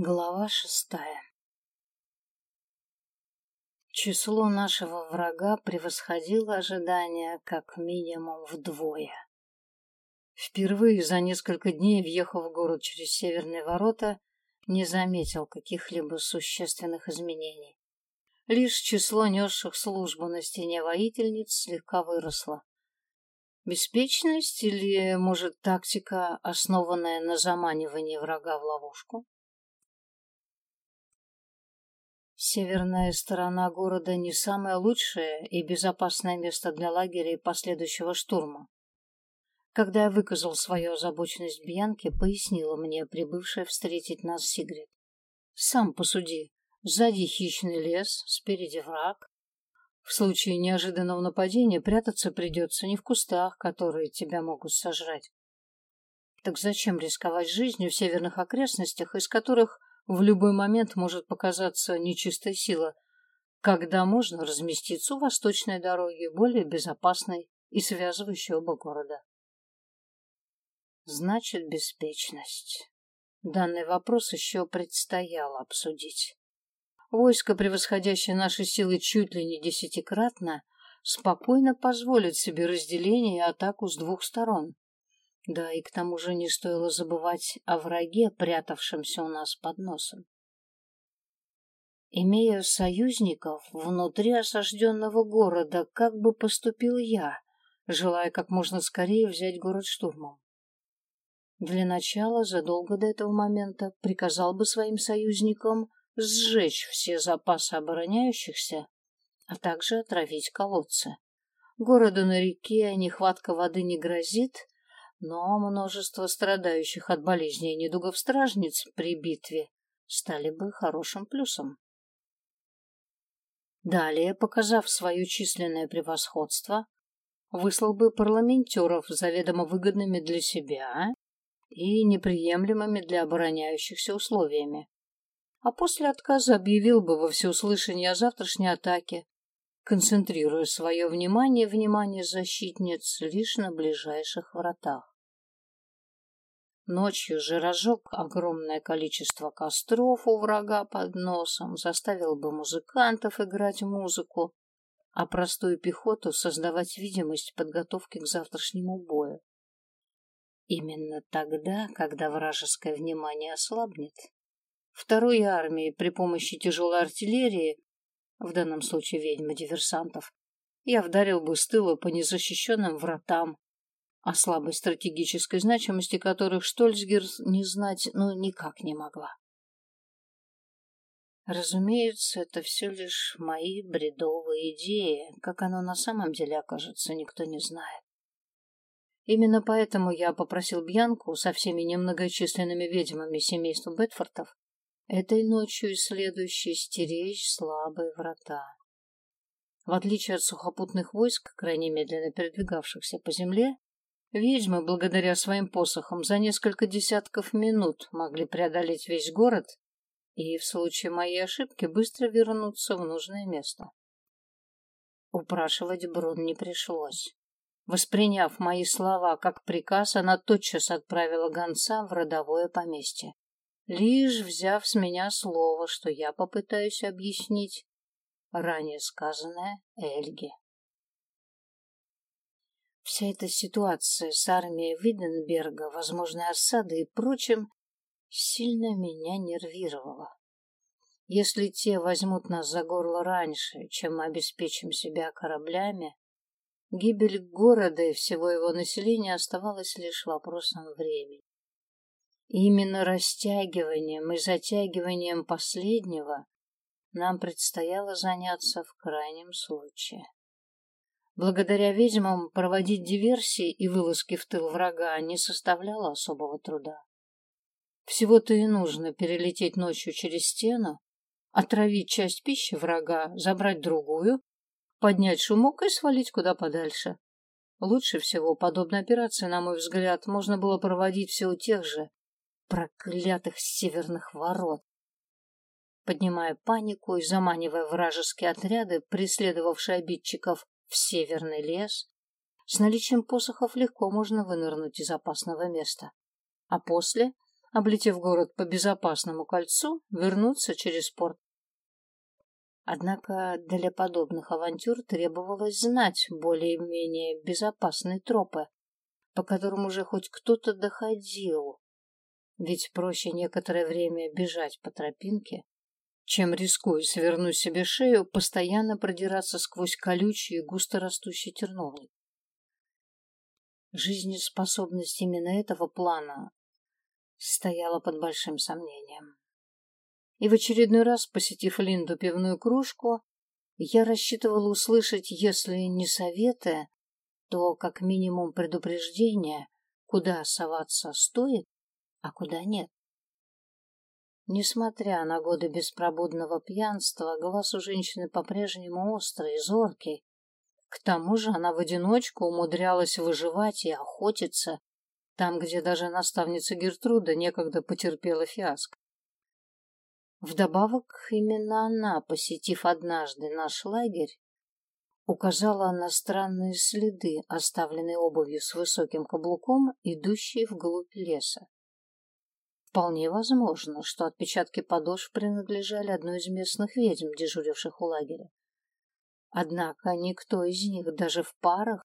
Глава шестая Число нашего врага превосходило ожидания как минимум вдвое. Впервые за несколько дней, въехав в город через северные ворота, не заметил каких-либо существенных изменений. Лишь число несших службу на стене воительниц слегка выросло. Беспечность или, может, тактика, основанная на заманивании врага в ловушку? Северная сторона города не самое лучшее и безопасное место для лагеря и последующего штурма. Когда я выказал свою озабоченность Бьянке, пояснила мне прибывшая встретить нас Сигрид. Сам посуди. Сзади хищный лес, спереди враг. В случае неожиданного нападения прятаться придется не в кустах, которые тебя могут сожрать. Так зачем рисковать жизнью в северных окрестностях, из которых в любой момент может показаться нечистая сила, когда можно разместиться у восточной дороги, более безопасной и связывающей оба города. Значит, беспечность. Данный вопрос еще предстояло обсудить. Войско, превосходящее наши силы чуть ли не десятикратно, спокойно позволит себе разделение и атаку с двух сторон. Да и к тому же не стоило забывать о враге, прятавшемся у нас под носом. Имея союзников внутри осажденного города, как бы поступил я, желая как можно скорее взять город штурмом? Для начала, задолго до этого момента, приказал бы своим союзникам сжечь все запасы обороняющихся, а также отравить колодцы. Городу на реке нехватка воды не грозит, но множество страдающих от болезней и недугов стражниц при битве стали бы хорошим плюсом. Далее, показав свое численное превосходство, выслал бы парламентеров заведомо выгодными для себя и неприемлемыми для обороняющихся условиями. А после отказа объявил бы во всеуслышание о завтрашней атаке, концентрируя свое внимание внимание защитниц лишь на ближайших вратах. Ночью же разжег огромное количество костров у врага под носом, заставил бы музыкантов играть музыку, а простую пехоту создавать видимость подготовки к завтрашнему бою. Именно тогда, когда вражеское внимание ослабнет, второй армии при помощи тяжелой артиллерии в данном случае ведьмы-диверсантов, я вдарил бы с тыла по незащищенным вратам, о слабой стратегической значимости которых Штольцгерс не знать ну никак не могла. Разумеется, это все лишь мои бредовые идеи, как оно на самом деле окажется, никто не знает. Именно поэтому я попросил Бьянку со всеми немногочисленными ведьмами семейства Бетфортов этой ночью и следующей стеречь слабые врата. В отличие от сухопутных войск, крайне медленно передвигавшихся по земле, ведьмы, благодаря своим посохам, за несколько десятков минут могли преодолеть весь город и, в случае моей ошибки, быстро вернуться в нужное место. Упрашивать Брун не пришлось. Восприняв мои слова как приказ, она тотчас отправила гонца в родовое поместье лишь взяв с меня слово, что я попытаюсь объяснить ранее сказанное Эльге. Вся эта ситуация с армией Виденберга, возможной осады и прочим, сильно меня нервировала. Если те возьмут нас за горло раньше, чем мы обеспечим себя кораблями, гибель города и всего его населения оставалась лишь вопросом времени. Именно растягиванием и затягиванием последнего нам предстояло заняться в крайнем случае. Благодаря ведьмам проводить диверсии и вылазки в тыл врага не составляло особого труда. Всего-то и нужно перелететь ночью через стену, отравить часть пищи врага, забрать другую, поднять шумок и свалить куда подальше. Лучше всего подобные операции, на мой взгляд, можно было проводить все у тех же проклятых северных ворот. Поднимая панику и заманивая вражеские отряды, преследовавшие обидчиков в северный лес, с наличием посохов легко можно вынырнуть из опасного места. А после, облетев город по безопасному кольцу, вернуться через порт. Однако для подобных авантюр требовалось знать более-менее безопасные тропы, по которым уже хоть кто-то доходил. Ведь проще некоторое время бежать по тропинке, чем, рискуя свернуть себе шею, постоянно продираться сквозь колючий и густорастущий терновник. Жизнеспособность именно этого плана стояла под большим сомнением. И в очередной раз, посетив Линду пивную кружку, я рассчитывала услышать, если не советы, то как минимум предупреждение, куда соваться стоит, а куда нет. Несмотря на годы беспробудного пьянства, голос у женщины по-прежнему острый и зоркий. К тому же она в одиночку умудрялась выживать и охотиться там, где даже наставница Гертруда некогда потерпела фиаско. Вдобавок, именно она, посетив однажды наш лагерь, указала на странные следы, оставленные обувью с высоким каблуком, идущие вглубь леса. Вполне возможно, что отпечатки подошв принадлежали одной из местных ведьм, дежуривших у лагеря. Однако никто из них, даже в парах,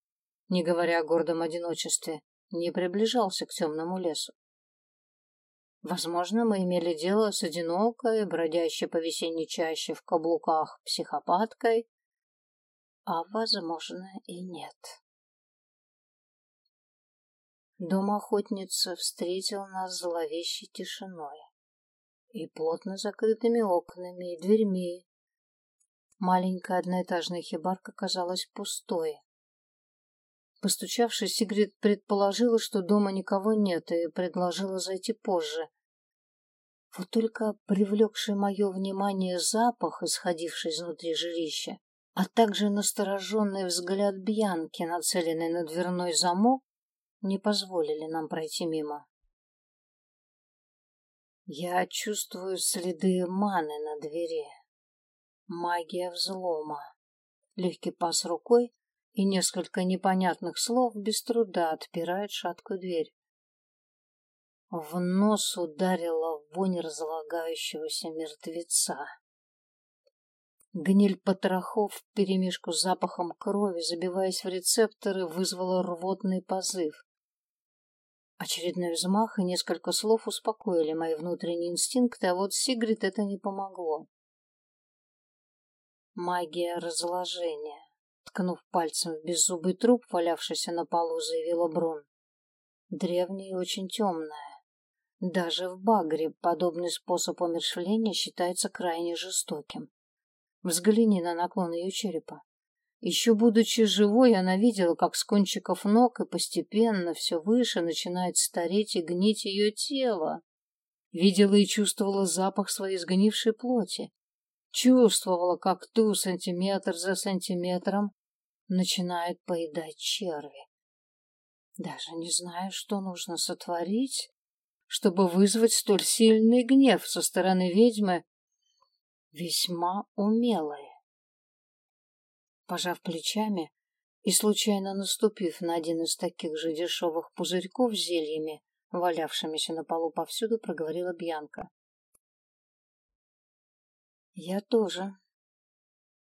не говоря о гордом одиночестве, не приближался к темному лесу. Возможно, мы имели дело с одинокой, бродящей по весенней чаще в каблуках психопаткой, а, возможно, и нет. Дом охотницы встретил нас зловещей тишиной и плотно закрытыми окнами и дверьми. Маленькая одноэтажная хибарка казалась пустой, Постучавшись, Сигрид предположила, что дома никого нет, и предложила зайти позже. Вот только привлекший мое внимание запах, исходивший изнутри жилища, а также настороженный взгляд Бьянки, нацеленный на дверной замок, не позволили нам пройти мимо. Я чувствую следы маны на двери. Магия взлома. Легкий пас рукой, и несколько непонятных слов без труда отпирает шаткую дверь. В нос ударила вонь разлагающегося мертвеца. Гниль потрохов вперемешку с запахом крови, забиваясь в рецепторы, вызвала рвотный позыв. Очередной взмах и несколько слов успокоили мои внутренние инстинкты, а вот Сигрид это не помогло. Магия разложения. Ткнув пальцем в беззубый труп, валявшийся на полу, заявила Брун. Древняя и очень темная. Даже в Багре подобный способ умершвления считается крайне жестоким. Взгляни на наклон ее черепа. Еще будучи живой, она видела, как с кончиков ног и постепенно все выше начинает стареть и гнить ее тело. Видела и чувствовала запах своей сгнившей плоти. Чувствовала, как ту сантиметр за сантиметром начинают поедать черви. Даже не знаю, что нужно сотворить, чтобы вызвать столь сильный гнев со стороны ведьмы, весьма умелой. Пожав плечами и случайно наступив на один из таких же дешевых пузырьков с зельями, валявшимися на полу повсюду, проговорила Бьянка. Я тоже.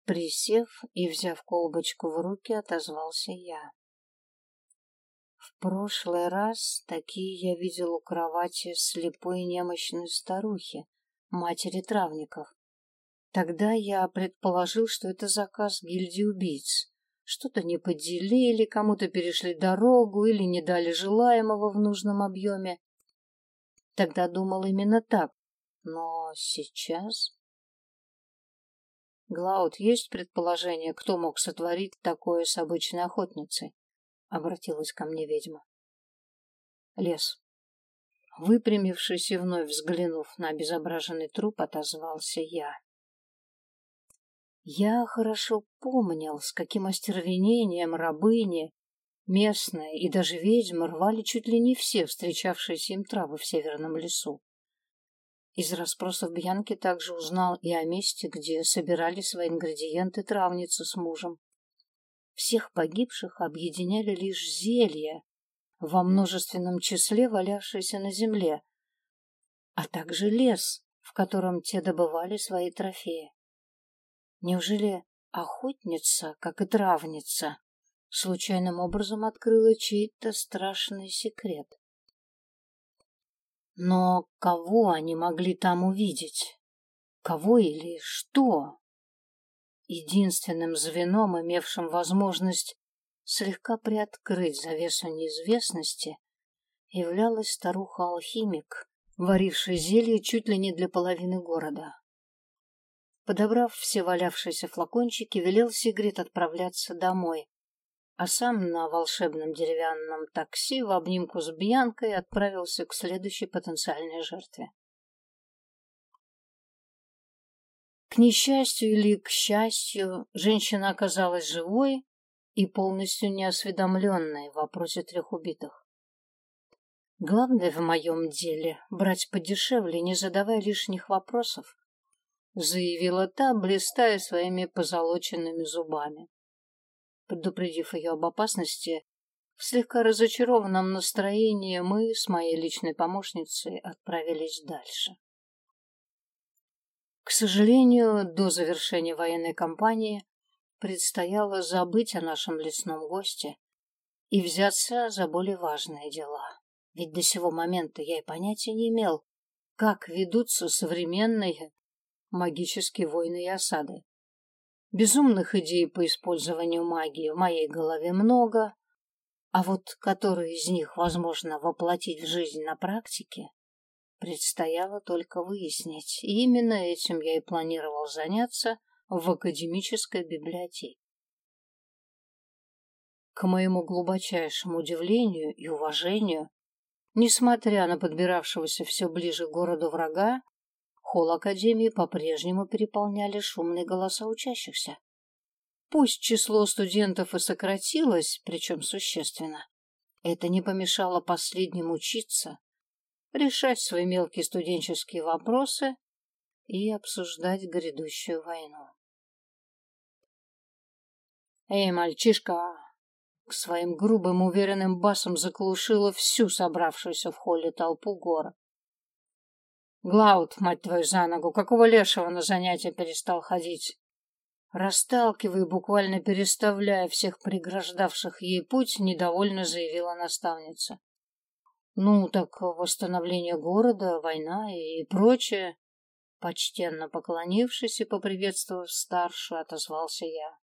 Присев и взяв колбочку в руки, отозвался я. В прошлый раз такие я видел у кровати слепой немощной старухи, матери травников. Тогда я предположил, что это заказ гильдии убийц. Что-то не поделили, кому-то перешли дорогу или не дали желаемого в нужном объеме. Тогда думал именно так. Но сейчас... Глауд, есть предположение, кто мог сотворить такое с обычной охотницей? Обратилась ко мне ведьма. Лес. Выпрямившись и вновь взглянув на обезображенный труп, отозвался я. Я хорошо помнил, с каким остервенением рабыни, местные и даже ведьмы рвали чуть ли не все встречавшиеся им травы в северном лесу. Из расспросов Бьянки также узнал и о месте, где собирали свои ингредиенты травницы с мужем. Всех погибших объединяли лишь зелья, во множественном числе валявшиеся на земле, а также лес, в котором те добывали свои трофеи. Неужели охотница, как и травница, случайным образом открыла чей-то страшный секрет? Но кого они могли там увидеть? Кого или что? Единственным звеном, имевшим возможность слегка приоткрыть завесу неизвестности, являлась старуха-алхимик, варившая зелье чуть ли не для половины города. Подобрав все валявшиеся флакончики, велел Сигрид отправляться домой, а сам на волшебном деревянном такси в обнимку с Бьянкой отправился к следующей потенциальной жертве. К несчастью или к счастью, женщина оказалась живой и полностью неосведомленной в вопросе трех убитых. Главное в моем деле — брать подешевле, не задавая лишних вопросов, заявила та, блистая своими позолоченными зубами. Предупредив ее об опасности, в слегка разочарованном настроении мы с моей личной помощницей отправились дальше. К сожалению, до завершения военной кампании предстояло забыть о нашем лесном госте и взяться за более важные дела. Ведь до сего момента я и понятия не имел, как ведутся современные магические войны и осады. Безумных идей по использованию магии в моей голове много, а вот которые из них возможно воплотить в жизнь на практике, Предстояло только выяснить, и именно этим я и планировал заняться в академической библиотеке. К моему глубочайшему удивлению и уважению, несмотря на подбиравшегося все ближе к городу врага, холл Академии по-прежнему переполняли шумные голоса учащихся. Пусть число студентов и сократилось, причем существенно, это не помешало последним учиться решать свои мелкие студенческие вопросы и обсуждать грядущую войну. «Эй, мальчишка!» К своим грубым уверенным басом заглушила всю собравшуюся в холле толпу гора. «Глауд, мать твою, за ногу! Какого лешего на занятия перестал ходить?» Расталкивая, буквально переставляя всех преграждавших ей путь, недовольно заявила наставница. Ну, так восстановление города, война и прочее. Почтенно поклонившись и поприветствовав старшую, отозвался я.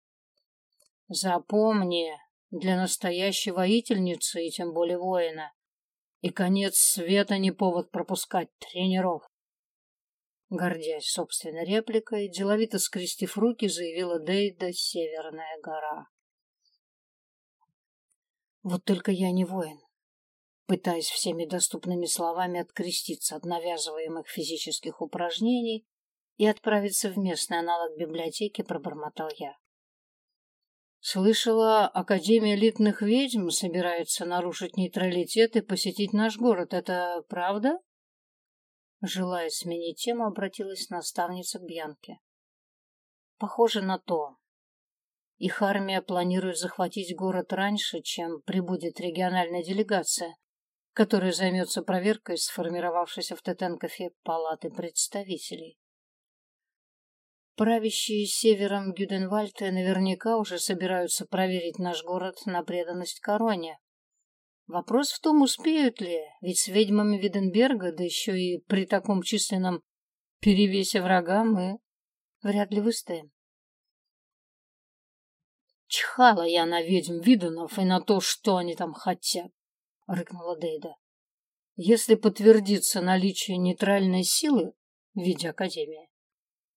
Запомни, для настоящей воительницы и тем более воина, и конец света не повод пропускать тренеров. Гордясь собственной репликой, деловито скрестив руки, заявила Дейда Северная гора. Вот только я не воин пытаясь всеми доступными словами откреститься от навязываемых физических упражнений и отправиться в местный аналог библиотеки, пробормотал я. Слышала, Академия элитных ведьм собирается нарушить нейтралитет и посетить наш город. Это правда? Желая сменить тему, обратилась наставница к Бьянке. Похоже на то. Их армия планирует захватить город раньше, чем прибудет региональная делегация, который займется проверкой сформировавшейся в Тетенкофе палаты представителей. Правящие севером Гюденвальта наверняка уже собираются проверить наш город на преданность короне. Вопрос в том, успеют ли, ведь с ведьмами Виденберга, да еще и при таком численном перевесе врага, мы вряд ли выстоим. Чхала я на ведьм Виденов и на то, что они там хотят рыкнула Дейда. Если подтвердится наличие нейтральной силы в виде Академии,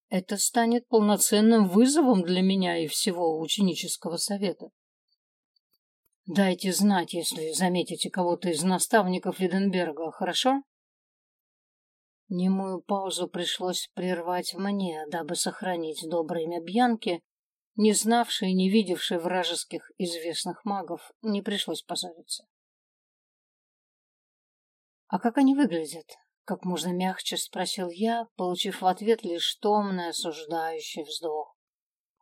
это станет полноценным вызовом для меня и всего ученического совета. Дайте знать, если заметите кого-то из наставников Виденберга, хорошо? Немую паузу пришлось прервать мне, дабы сохранить доброе имя Бьянки, не знавшей и не видевшей вражеских известных магов, не пришлось позориться. «А как они выглядят?» — как можно мягче спросил я, получив в ответ лишь томный осуждающий вздох.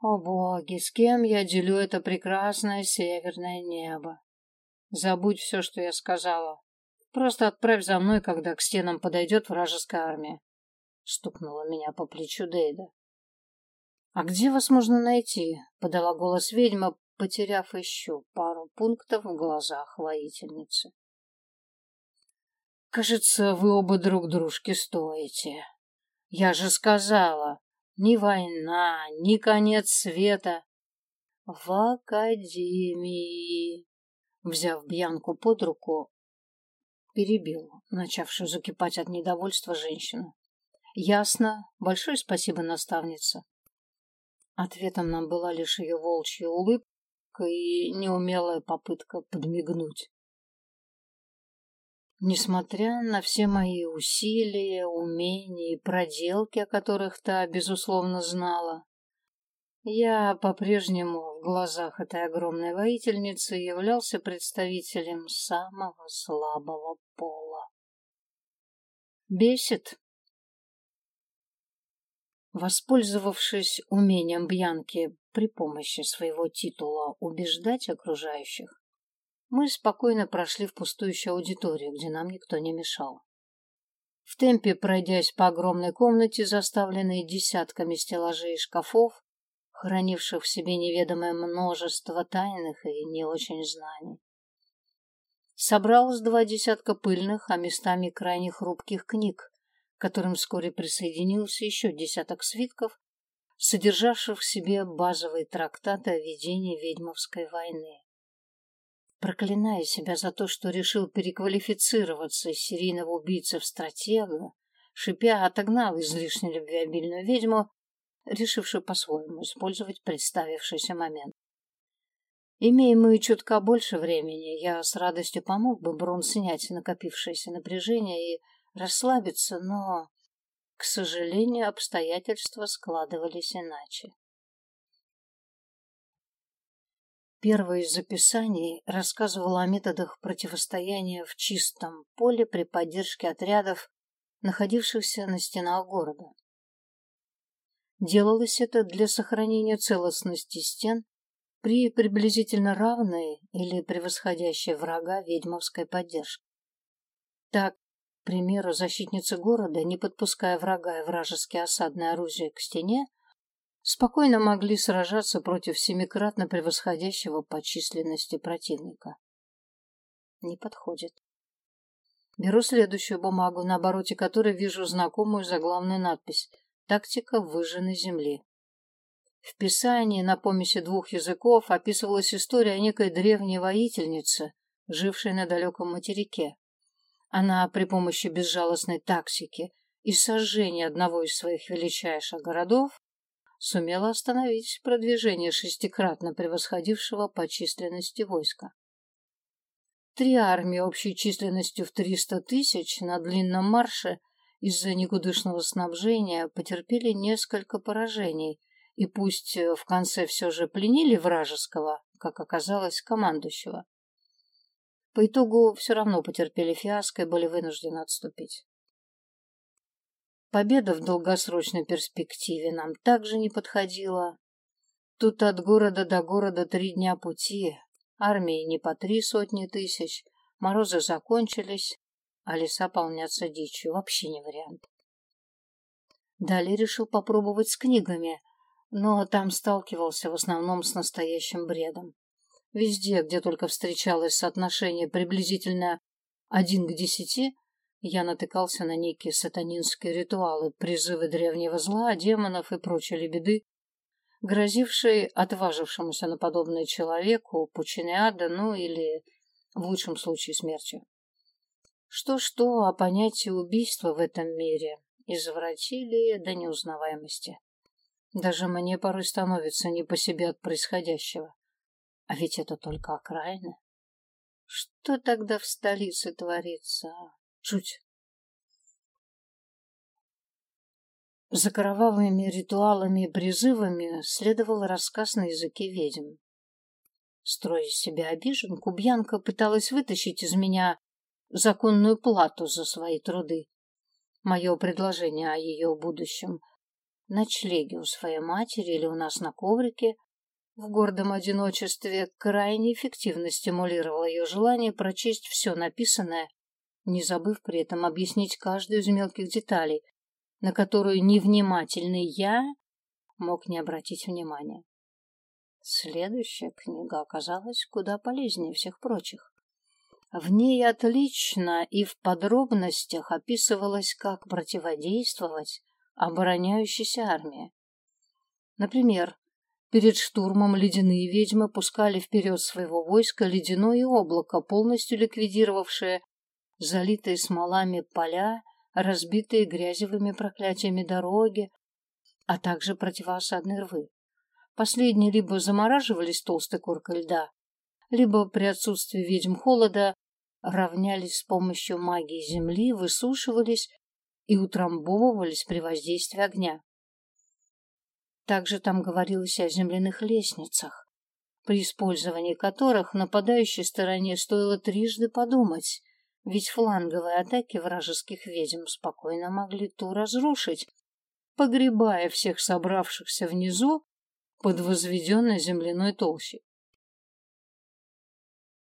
«О боги, с кем я делю это прекрасное северное небо? Забудь все, что я сказала. Просто отправь за мной, когда к стенам подойдет вражеская армия. Стукнула меня по плечу Дейда. «А где вас можно найти?» — подала голос ведьма, потеряв еще пару пунктов в глазах воительницы. «Кажется, вы оба друг дружки стоите. Я же сказала, ни война, ни конец света. В академии!» Взяв Бьянку под руку, перебил, начавшую закипать от недовольства женщину. «Ясно. Большое спасибо, наставница». Ответом нам была лишь ее волчья улыбка и неумелая попытка подмигнуть. Несмотря на все мои усилия, умения и проделки, о которых та, безусловно, знала, я по-прежнему в глазах этой огромной воительницы являлся представителем самого слабого пола. Бесит. Воспользовавшись умением Бьянки при помощи своего титула убеждать окружающих, мы спокойно прошли в пустующую аудиторию, где нам никто не мешал. В темпе, пройдясь по огромной комнате, заставленной десятками стеллажей и шкафов, хранивших в себе неведомое множество тайных и не очень знаний. Собралось два десятка пыльных, а местами крайне хрупких книг, к которым вскоре присоединился еще десяток свитков, содержавших в себе базовые трактаты о ведении ведьмовской войны. Проклиная себя за то, что решил переквалифицироваться из серийного убийцы в стратега, шипя отогнал излишне любвеобильную ведьму, решивший по-своему использовать представившийся момент. Имея мы чутка больше времени, я с радостью помог бы Брун снять накопившееся напряжение и расслабиться, но, к сожалению, обстоятельства складывались иначе. Первое из записаний рассказывало о методах противостояния в чистом поле при поддержке отрядов, находившихся на стенах города. Делалось это для сохранения целостности стен при приблизительно равной или превосходящей врага ведьмовской поддержке. Так, к примеру, защитницы города, не подпуская врага и вражеские осадные оружия к стене, спокойно могли сражаться против семикратно превосходящего по численности противника. Не подходит. Беру следующую бумагу, на обороте которой вижу знакомую заглавную надпись Тактика выжженной земли. В писании на помеси двух языков описывалась история некой древней воительнице, жившей на далеком материке. Она при помощи безжалостной тактики и сожжения одного из своих величайших городов сумела остановить продвижение шестикратно превосходившего по численности войска. Три армии общей численностью в триста тысяч на длинном марше из-за никудышного снабжения потерпели несколько поражений и пусть э, в конце все же пленили вражеского, как оказалось, командующего. По итогу все равно потерпели фиаско и были вынуждены отступить. Победа в долгосрочной перспективе нам также не подходила. Тут от города до города три дня пути, армии не по три сотни тысяч, морозы закончились, а леса полнятся дичью. Вообще не вариант. Далее решил попробовать с книгами, но там сталкивался в основном с настоящим бредом. Везде, где только встречалось соотношение приблизительно один к десяти, я натыкался на некие сатанинские ритуалы, призывы древнего зла, демонов и прочей лебеды, грозившие отважившемуся на подобное человеку пучиной ада, ну или, в лучшем случае, смертью. Что-что, а понятие убийства в этом мире извратили до неузнаваемости. Даже мне порой становится не по себе от происходящего. А ведь это только окраина. Что тогда в столице творится? Жуть. За кровавыми ритуалами и призывами следовал рассказ на языке ведьм. Строя себя обиженку, Бьянка пыталась вытащить из меня законную плату за свои труды. Мое предложение о ее будущем ночлеге у своей матери или у нас на коврике в гордом одиночестве крайне эффективно стимулировало ее желание прочесть все написанное не забыв при этом объяснить каждую из мелких деталей, на которую невнимательный я мог не обратить внимания. Следующая книга оказалась куда полезнее всех прочих. В ней отлично и в подробностях описывалось, как противодействовать обороняющейся армии. Например, перед штурмом ледяные ведьмы пускали вперед своего войска ледяное облако, полностью ликвидировавшее залитые смолами поля, разбитые грязевыми проклятиями дороги, а также противоосадные рвы. Последние либо замораживались толстой коркой льда, либо при отсутствии ведьм холода равнялись с помощью магии земли, высушивались и утрамбовывались при воздействии огня. Также там говорилось о земляных лестницах, при использовании которых нападающей стороне стоило трижды подумать, ведь фланговые атаки вражеских ведьм спокойно могли ту разрушить, погребая всех собравшихся внизу под возведенной земляной толщей.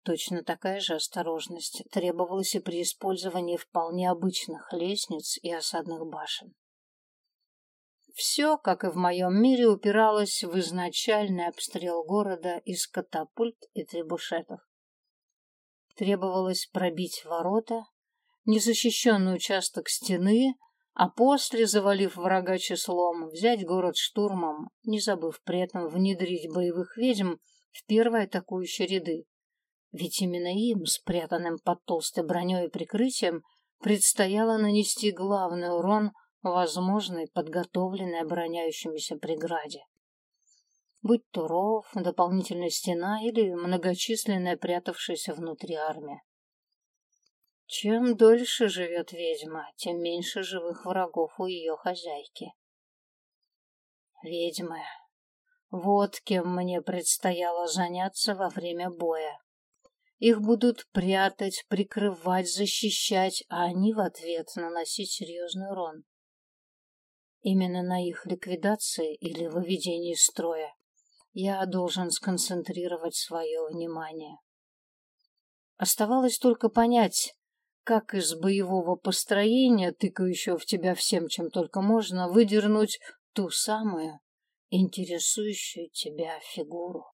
Точно такая же осторожность требовалась и при использовании вполне обычных лестниц и осадных башен. Все, как и в моем мире, упиралось в изначальный обстрел города из катапульт и требушетов. Требовалось пробить ворота, незащищенный участок стены, а после, завалив врага числом, взять город штурмом, не забыв при этом внедрить боевых ведьм в первые атакующие ряды. Ведь именно им, спрятанным под толстой броней и прикрытием, предстояло нанести главный урон возможной подготовленной обороняющимися преграде. Будь то ров, дополнительная стена или многочисленная прятавшаяся внутри армия. Чем дольше живет ведьма, тем меньше живых врагов у ее хозяйки. Ведьмы. Вот кем мне предстояло заняться во время боя. Их будут прятать, прикрывать, защищать, а они в ответ наносить серьезный урон. Именно на их ликвидации или выведении строя я должен сконцентрировать свое внимание. Оставалось только понять, как из боевого построения, тыкающего в тебя всем, чем только можно, выдернуть ту самую интересующую тебя фигуру.